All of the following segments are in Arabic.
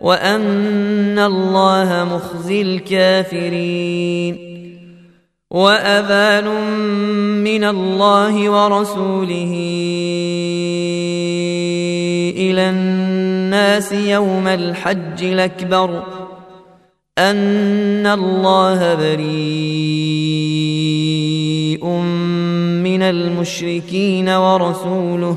وان الله مخزي الكافرين واذان من الله ورسوله إلى الناس يوم الحج الاكبر ان الله بريء من المشركين ورسوله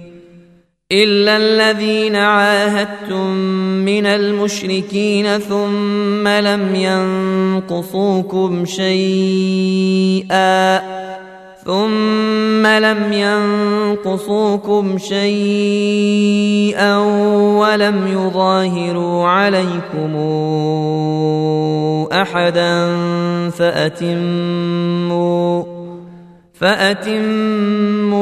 إلا الذين عاهدتم من المشركين ثم لم ينقصوكم شيئا ثم لم ينقصوكم شيئا ولم يظاهروا عليكم أحدا فأتموا فأتموا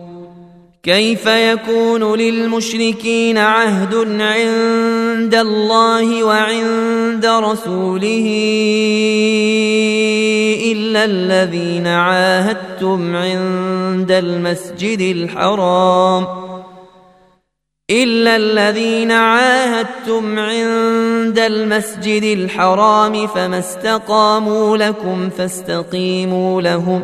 كيف يكون للمشركين عهد عند الله وعند رسوله إلا الذين عاهدتم عند المسجد الحرام إلا الذين عاهدتم عند المسجد الحرام فما استقاموا لكم فاستقيموا لهم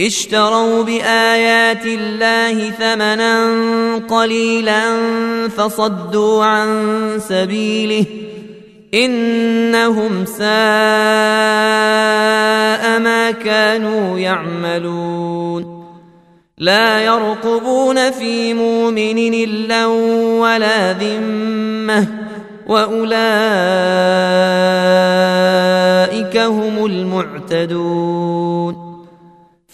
اشتروا بآيات الله ثمنا قليلا فصدوا عن سبيله إنهم ساء ما كانوا يعملون لا يرقبون في مؤمن إلا ولا ذمة وأولئك هم المعتدون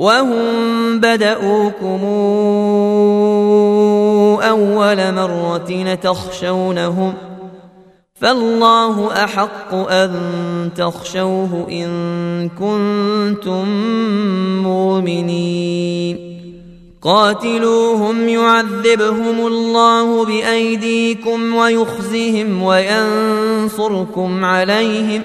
وهم بدؤوكم أول مرة تخشونهم فالله أحق أن تخشوه إن كنتم مؤمنين. قاتلوهم يعذبهم الله بأيديكم ويخزهم وينصركم عليهم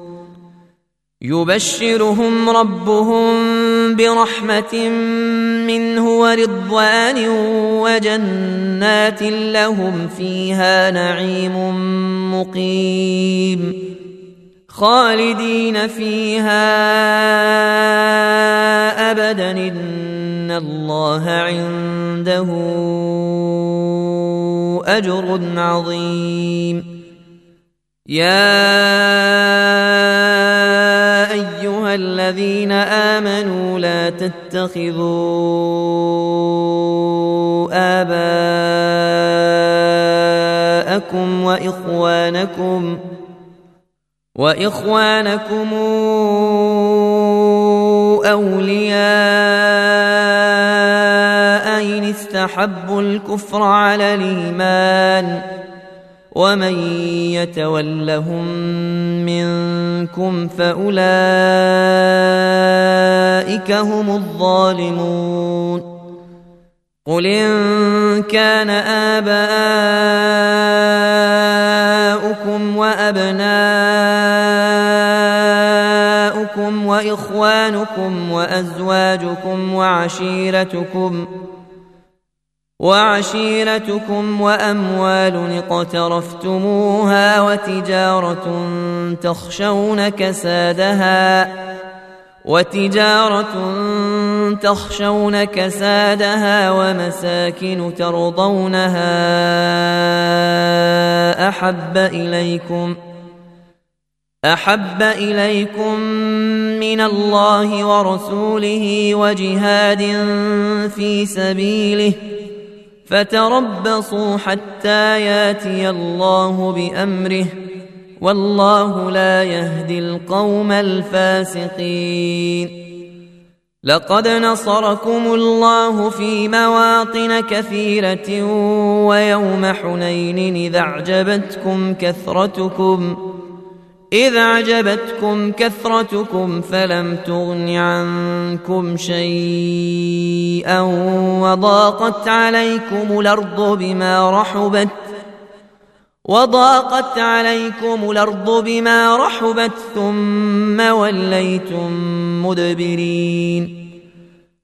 يبشرهم ربهم برحمة منه ورضوان وجنات لهم فيها نعيم مقيم خالدين فيها أبدا إن الله عنده أجر عظيم. يا الذين آمنوا لا تتخذوا آباءكم وإخوانكم وإخوانكم أولياء إن استحبوا الكفر على الإيمان ومن يتولهم منكم فاولئك هم الظالمون قل ان كان اباؤكم وابناؤكم واخوانكم وازواجكم وعشيرتكم وعشيرتكم وأموال اقترفتموها وتجارة تخشون كسادها وتجارة تخشون كسادها ومساكن ترضونها أحب إليكم أحب إليكم من الله ورسوله وجهاد في سبيله فتربصوا حتى ياتي الله بأمره والله لا يهدي القوم الفاسقين. لقد نصركم الله في مواطن كثيرة ويوم حنين إذا أعجبتكم كثرتكم إذ أعجبتكم كثرتكم فلم تغن عنكم شيئا وضاقت عليكم الأرض بما رحبت وضاقت عليكم الأرض بما رحبت ثم وليتم مدبرين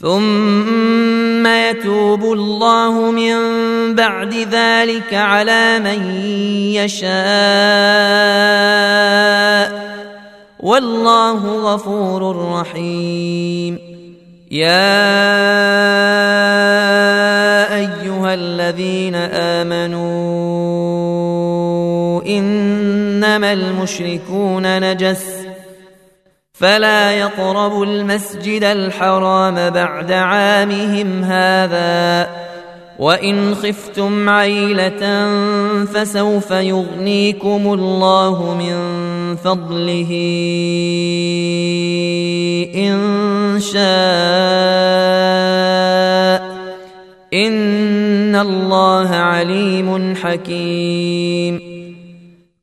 ثم يتوب الله من بعد ذلك على من يشاء. والله غفور رحيم. يا أيها الذين آمنوا إنما المشركون نجس. فلا يقربوا المسجد الحرام بعد عامهم هذا. وإن خفتم عيلة فسوف يغنيكم الله من فضله إن شاء. إن الله عليم حكيم.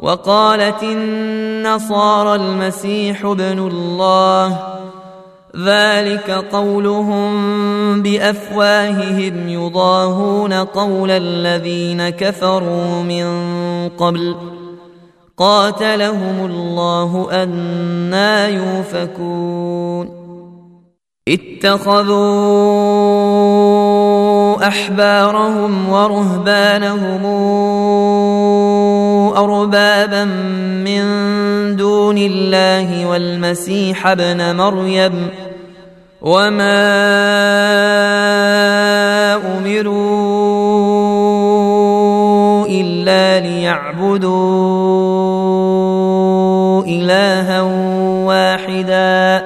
وقالت النصارى المسيح ابن الله ذلك قولهم بأفواههم يضاهون قول الذين كفروا من قبل قاتلهم الله أنا يؤفكون اتخذوا أحبارهم ورهبانهم اربابا من دون الله والمسيح ابن مريم وما أمروا إلا ليعبدوا إلها واحدا.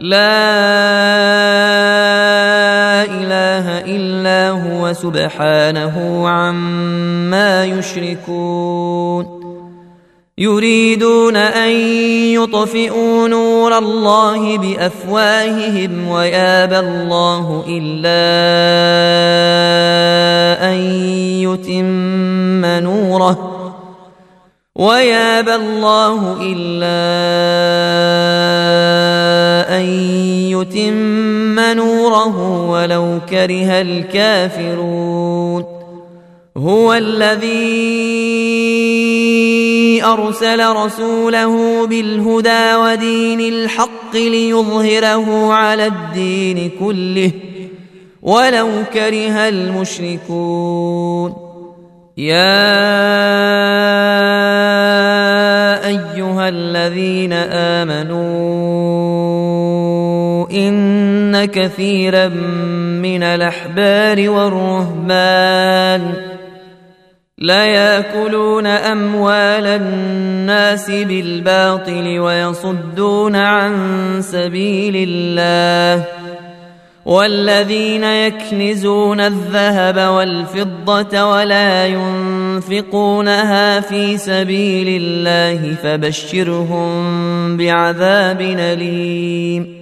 لا سبحانه عما يشركون. يريدون أن يطفئوا نور الله بأفواههم ويابى الله إلا أن يتم نوره. ويابى الله إلا أن يتم نوره ولو كره الكافرون. هو الذي أرسل رسوله بالهدى ودين الحق ليظهره على الدين كله ولو كره المشركون. يا أيها الذين آمنوا إن كثيرا من الأحبار والرهبان ليأكلون أموال الناس بالباطل ويصدون عن سبيل الله والذين يكنزون الذهب والفضة ولا ينفقونها في سبيل الله فبشرهم بعذاب أليم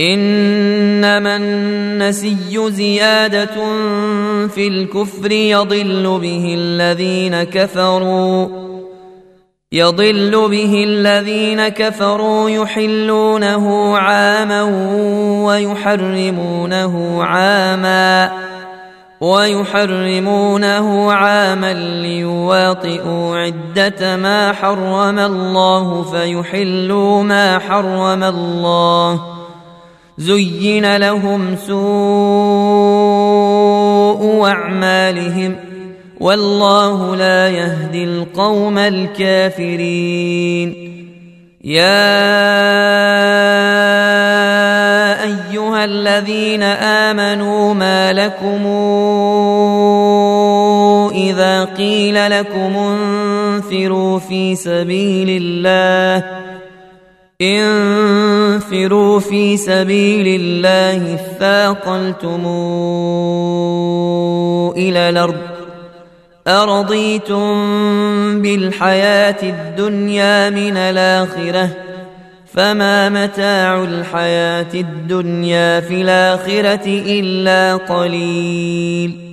إنما النسي زيادة في الكفر يضل به الذين كفروا يضل به الذين كفروا يحلونه عاما ويحرمونه عاما ويحرمونه عاما ليواطئوا عدة ما حرم الله فيحلوا ما حرم الله. زين لهم سوء أعمالهم والله لا يهدي القوم الكافرين. يا أيها الذين آمنوا ما لكم إذا قيل لكم انفروا في سبيل الله انفروا في سبيل الله اثاقلتم إلى الأرض أرضيتم بالحياة الدنيا من الآخرة فما متاع الحياة الدنيا في الآخرة إلا قليل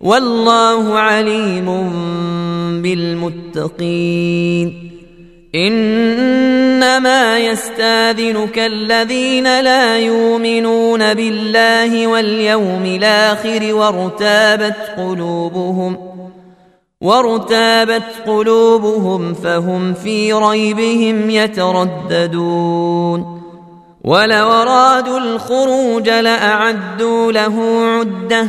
والله عليم بالمتقين. إنما يستاذنك الذين لا يؤمنون بالله واليوم الآخر وارتابت قلوبهم وارتابت قلوبهم فهم في ريبهم يترددون. ولو أرادوا الخروج لأعدوا له عدة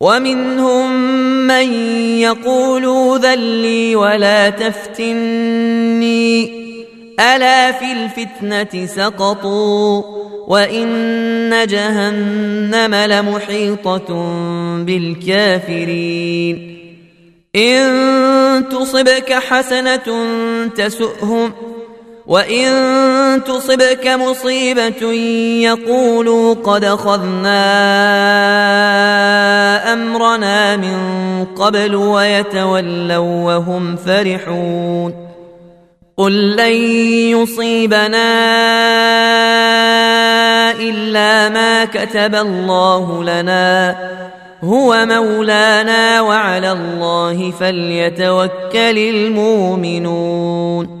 ومنهم من يقول ذلي ولا تفتني. ألا في الفتنة سقطوا وإن جهنم لمحيطة بالكافرين. إن تصبك حسنة تسؤهم وإن تصبك مصيبة يقولوا قد أخذنا أمرنا من قبل ويتولوا وهم فرحون قل لن يصيبنا إلا ما كتب الله لنا هو مولانا وعلى الله فليتوكل المؤمنون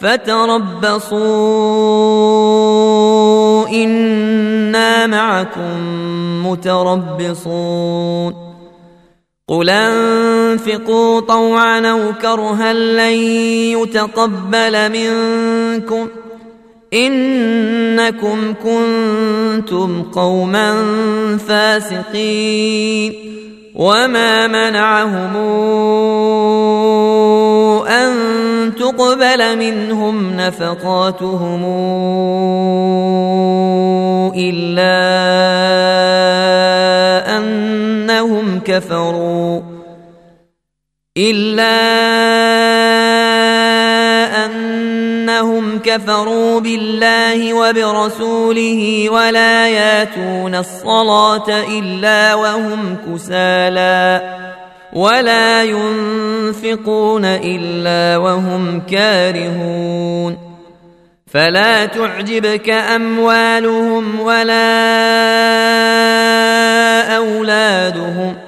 فتربصوا إنا معكم متربصون. قل انفقوا طوعا أو كرها لن يتقبل منكم انكم كنتم قوما فاسقين. وما منعهم ان تقبل منهم نفقاتهم الا انهم كفروا انهم كفروا بالله وبرسوله ولا ياتون الصلاة إلا وهم كسالى ولا ينفقون إلا وهم كارهون فلا تعجبك أموالهم ولا أولادهم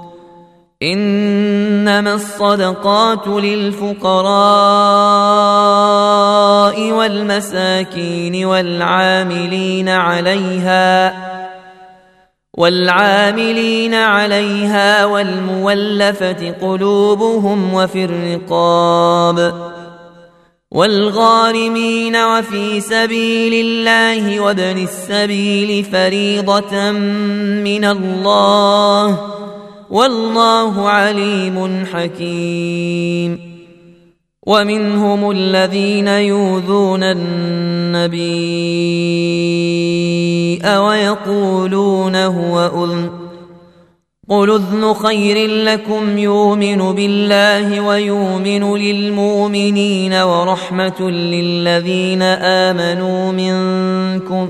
إنما الصدقات للفقراء والمساكين والعاملين عليها والعاملين عليها والمولفة قلوبهم وفي الرقاب والغارمين وفي سبيل الله وابن السبيل فريضة من الله والله عليم حكيم. ومنهم الذين يؤذون النبي ويقولون هو أذن. قل أذن خير لكم يؤمن بالله ويؤمن للمؤمنين ورحمة للذين آمنوا منكم.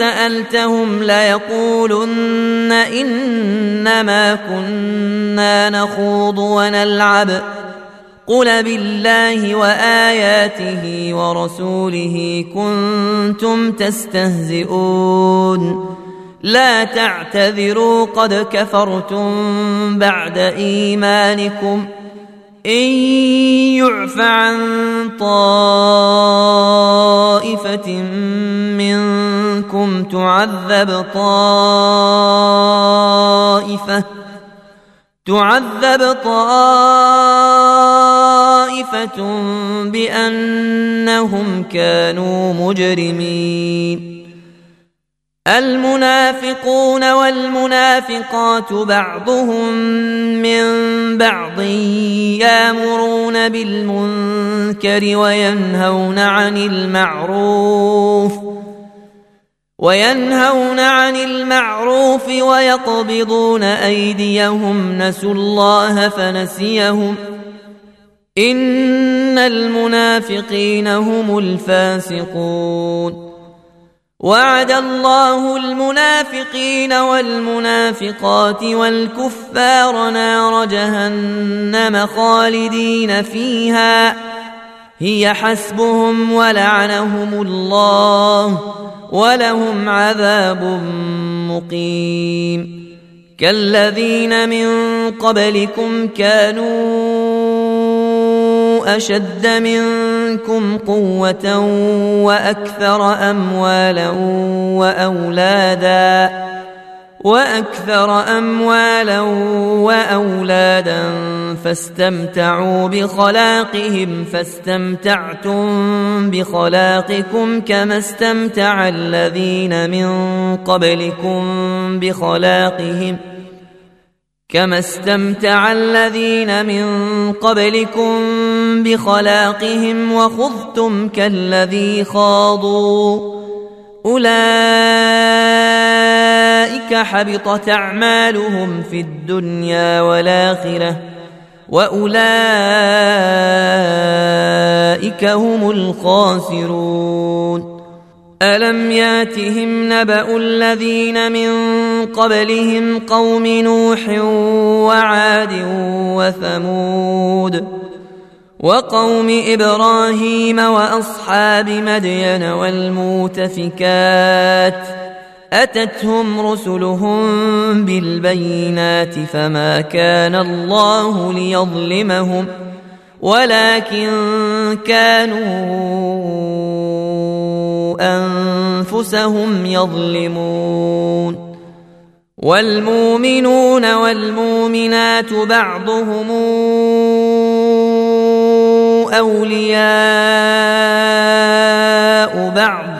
سألتهم ليقولن إنما كنا نخوض ونلعب. قل بالله وآياته ورسوله كنتم تستهزئون. لا تعتذروا قد كفرتم بعد إيمانكم. إن يعف عن طائفة منكم تعذب طائفه تعذب طائفه بانهم كانوا مجرمين المنافقون والمنافقات بعضهم من بعض يامرون بالمنكر وينهون عن المعروف وينهون عن المعروف ويقبضون أيديهم نسوا الله فنسيهم إن المنافقين هم الفاسقون وعد الله المنافقين والمنافقات والكفار نار جهنم خالدين فيها هي حسبهم ولعنهم الله ولهم عذاب مقيم. كالذين من قبلكم كانوا أشد منكم قوة وأكثر أموالا وأولادا. وأكثر أموالا وأولادا فاستمتعوا بخلاقهم فاستمتعتم بخلاقكم كما استمتع الذين من قبلكم بخلاقهم كما استمتع الذين من قبلكم بخلاقهم وخذتم كالذي خاضوا أولئك أولئك حبطت أعمالهم في الدنيا والآخرة وأولئك هم الخاسرون. ألم يأتهم نبأ الذين من قبلهم قوم نوح وعاد وثمود وقوم إبراهيم وأصحاب مدين والمؤتفكات أتتهم رسلهم بالبينات فما كان الله ليظلمهم ولكن كانوا أنفسهم يظلمون. والمؤمنون والمؤمنات بعضهم أولياء بعض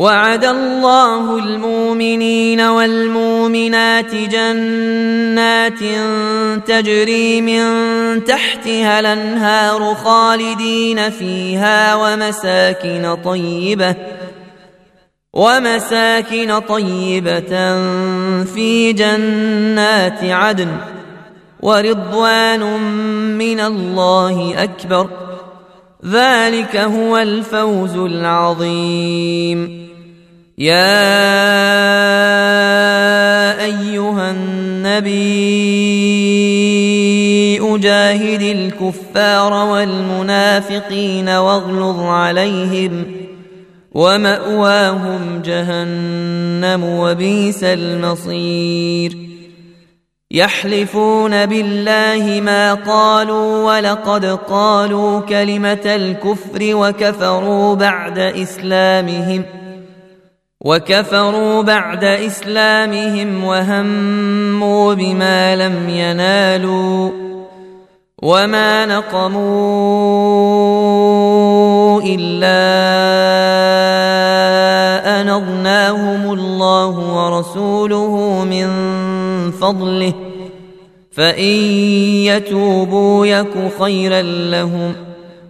وعد الله المؤمنين والمؤمنات جنات تجري من تحتها الأنهار خالدين فيها ومساكن طيبة ومساكن طيبة في جنات عدن ورضوان من الله أكبر. ذلك هو الفوز العظيم. يا أيها النبي أجاهد الكفار والمنافقين واغلظ عليهم ومأواهم جهنم وبئس المصير. يحلفون بالله ما قالوا ولقد قالوا كلمة الكفر وكفروا بعد إسلامهم. وكفروا بعد إسلامهم وهموا بما لم ينالوا وما نقموا إلا أن أغناهم الله ورسوله من فضله فإن يتوبوا يك خيرا لهم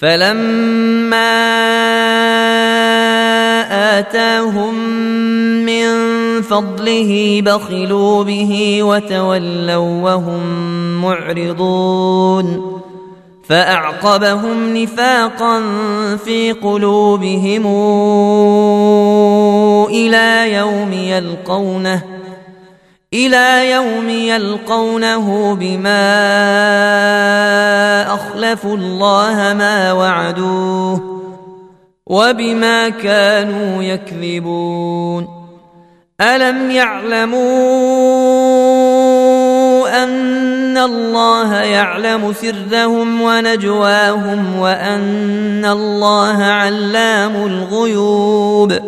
فلما اتاهم من فضله بخلوا به وتولوا وهم معرضون فاعقبهم نفاقا في قلوبهم إلى يوم يلقونه إلى يوم يلقونه بما اخلفوا الله ما وعدوه وبما كانوا يكذبون. ألم يعلموا أن الله يعلم سرهم ونجواهم وأن الله علام الغيوب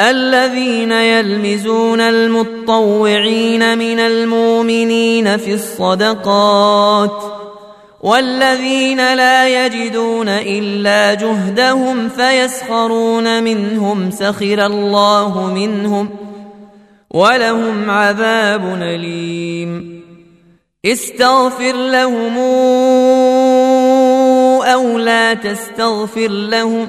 الذين يلمزون المطوعين من المؤمنين في الصدقات والذين لا يجدون إلا جهدهم فيسخرون منهم سخر الله منهم ولهم عذاب أليم. استغفر لهم أو لا تستغفر لهم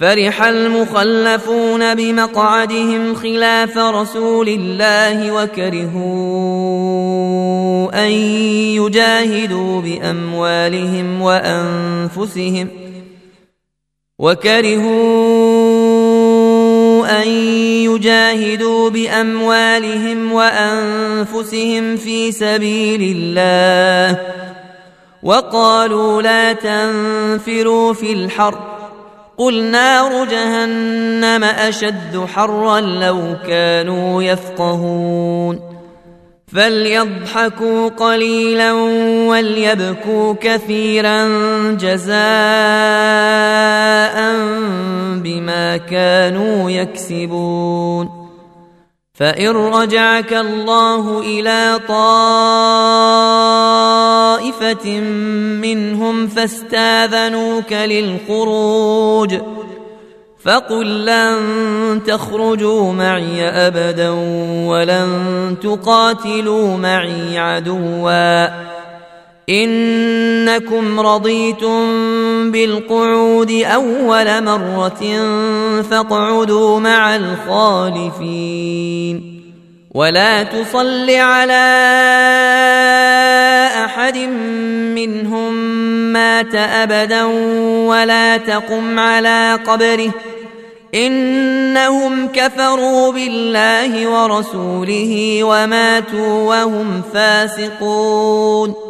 فرح المخلفون بمقعدهم خلاف رسول الله وكرهوا أن يجاهدوا بأموالهم وأنفسهم وكرهوا أن يجاهدوا بأموالهم وأنفسهم في سبيل الله وقالوا لا تنفروا في الحرب قل نار جهنم أشد حرا لو كانوا يفقهون فليضحكوا قليلا وليبكوا كثيرا جزاء بما كانوا يكسبون فان رجعك الله إلى طائفه منهم فاستاذنوك للخروج فقل لن تخرجوا معي ابدا ولن تقاتلوا معي عدوا إنكم رضيتم بالقعود أول مرة فاقعدوا مع الخالفين ولا تصل على أحد منهم مات أبدا ولا تقم على قبره إنهم كفروا بالله ورسوله وماتوا وهم فاسقون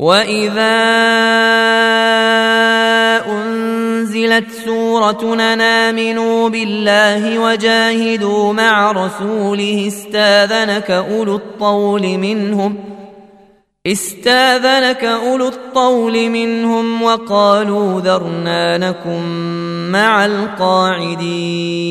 واذا انزلت سوره امنوا بالله وجاهدوا مع رسوله استاذنك اولو الطول منهم استاذنك اولو الطول منهم وقالوا ذرنا نكن مع القاعدين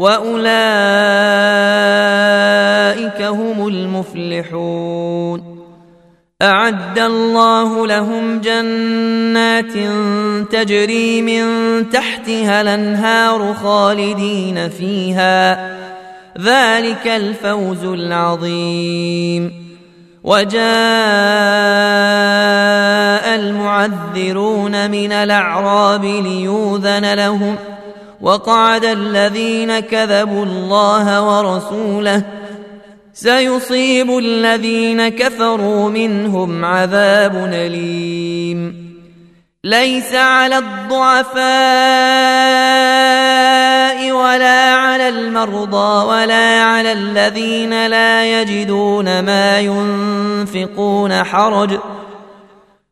واولئك هم المفلحون اعد الله لهم جنات تجري من تحتها الانهار خالدين فيها ذلك الفوز العظيم وجاء المعذرون من الاعراب ليوذن لهم وقعد الذين كذبوا الله ورسوله. سيصيب الذين كفروا منهم عذاب أليم. ليس على الضعفاء ولا على المرضى ولا على الذين لا يجدون ما ينفقون حرج.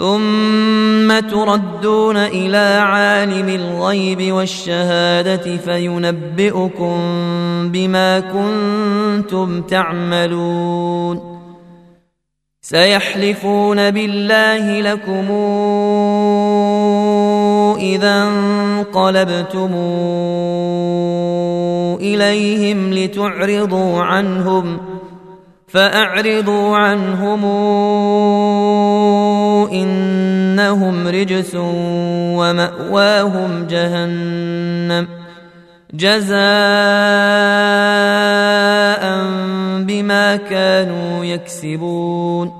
ثم تردون إلى عالم الغيب والشهادة فينبئكم بما كنتم تعملون. سيحلفون بالله لكم إذا انقلبتم إليهم لتعرضوا عنهم فأعرضوا عنهم إنهم رجس ومأواهم جهنم جزاء بما كانوا يكسبون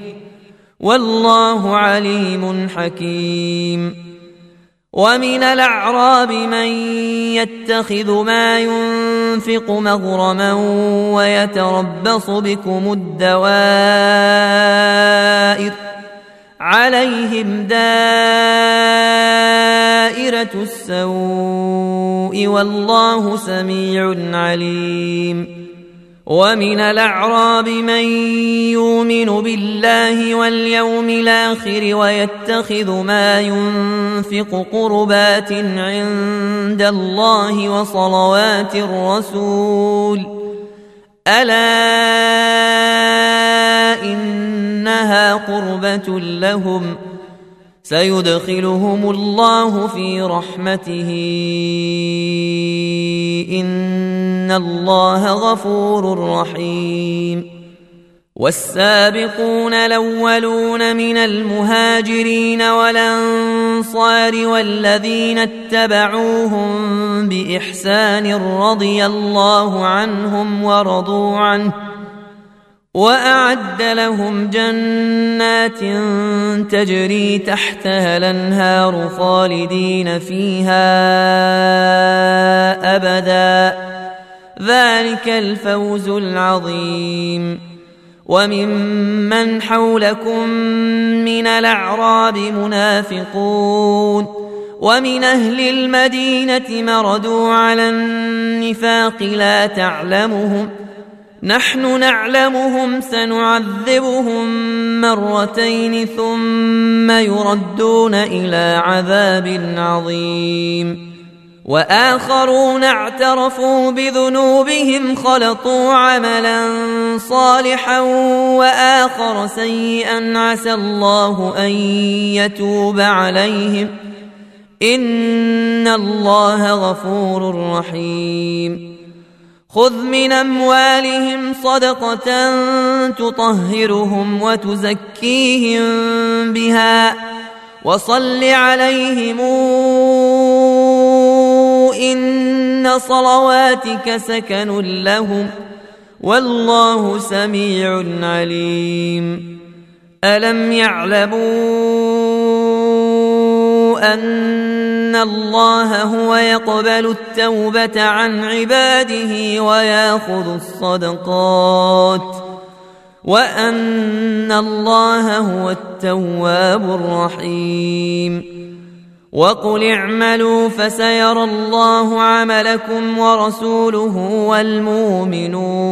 والله عليم حكيم. ومن الأعراب من يتخذ ما ينفق مغرما ويتربص بكم الدوائر عليهم دائرة السوء والله سميع عليم. ومن الأعراب من يؤمن بالله واليوم الآخر ويتخذ ما ينفق قربات عند الله وصلوات الرسول. ألا إنها قربة لهم سيدخلهم الله في رحمته. إن الله غفور رحيم. والسابقون الأولون من المهاجرين والأنصار والذين اتبعوهم بإحسان رضي الله عنهم ورضوا عنه. وأعد لهم جنات تجري تحتها الأنهار خالدين فيها أبدا. ذلك الفوز العظيم. وممن حولكم من الأعراب منافقون. ومن أهل المدينة مردوا على النفاق لا تعلمهم. نحن نعلمهم سنعذبهم مرتين ثم يردون إلى عذاب عظيم. وآخرون اعترفوا بذنوبهم خلطوا عملا صالحا وآخر سيئا عسى الله أن يتوب عليهم. إن الله غفور رحيم. خذ من أموالهم صدقة تطهرهم وتزكيهم بها وصل عليهم إن صلواتك سكن لهم والله سميع عليم. ألم يعلموا أن الله هو يقبل التوبة عن عباده ويأخذ الصدقات وأن الله هو التواب الرحيم. وقل اعملوا فسيرى الله عملكم ورسوله والمؤمنون.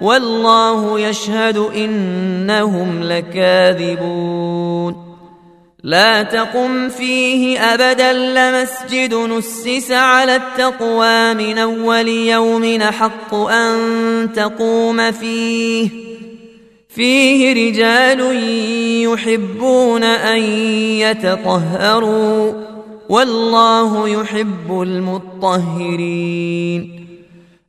والله يشهد إنهم لكاذبون. لا تقم فيه أبدا لمسجد نسس على التقوى من أول يوم حق أن تقوم فيه. فيه رجال يحبون أن يتطهروا والله يحب المطهرين.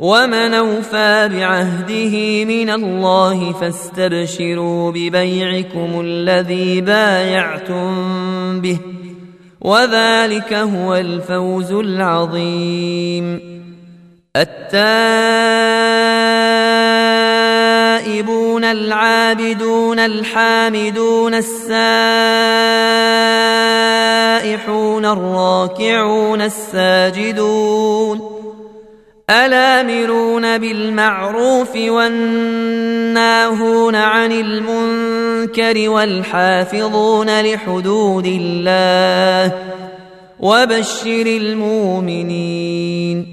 ومن أوفى بعهده من الله فاستبشروا ببيعكم الذي بايعتم به وذلك هو الفوز العظيم. التائبون العابدون الحامدون السائحون الراكعون الساجدون الآمرون بالمعروف والناهون عن المنكر والحافظون لحدود الله وبشر المؤمنين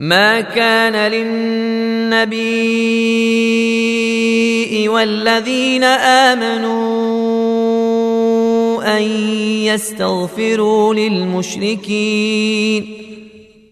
ما كان للنبي والذين آمنوا أن يستغفروا للمشركين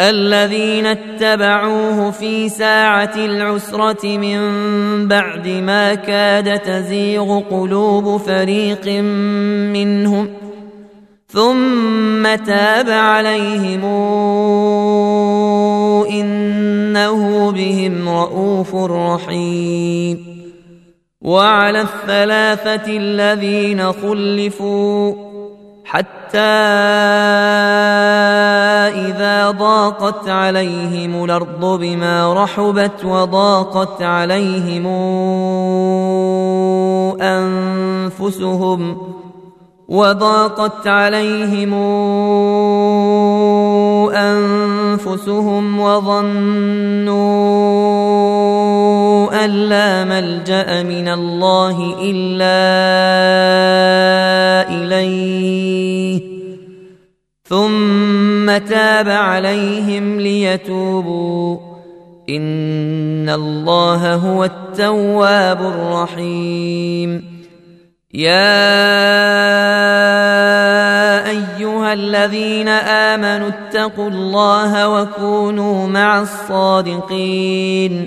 الذين اتبعوه في ساعة العسرة من بعد ما كاد تزيغ قلوب فريق منهم ثم تاب عليهم إنه بهم رءوف رحيم وعلى الثلاثة الذين خلفوا حتى إذا ضاقت عليهم الأرض بما رحبت وضاقت عليهم أنفسهم وضاقت عليهم أنفسهم وظنوا أن لا ملجأ من الله إلا إليه. ثم تاب عليهم ليتوبوا. إن الله هو التواب الرحيم. يا أيها الذين آمنوا اتقوا الله وكونوا مع الصادقين.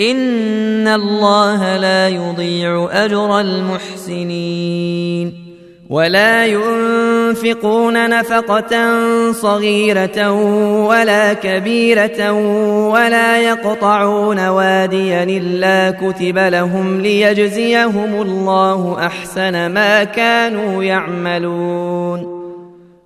ان الله لا يضيع اجر المحسنين ولا ينفقون نفقة صغيرة ولا كبيرة ولا يقطعون واديا إلا كتب لهم ليجزيهم الله أحسن ما كانوا يعملون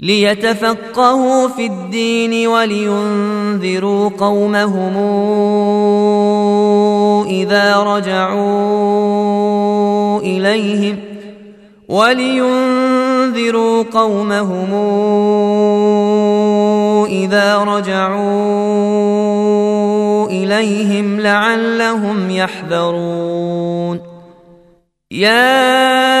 ليتفقهوا في الدين ولينذروا قومهم إذا رجعوا إليهم ولينذروا قومهم إذا رجعوا إليهم لعلهم يحذرون. يا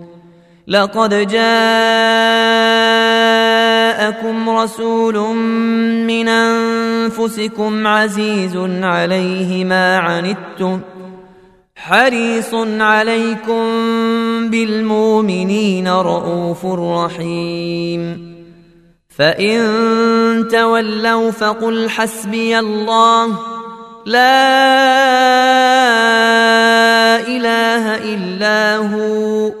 لقد جاءكم رسول من أنفسكم عزيز عليه ما عنتم ۖ حريص عليكم بالمؤمنين رءوف رحيم. فإن تولوا فقل حسبي الله لا إله إلا هو.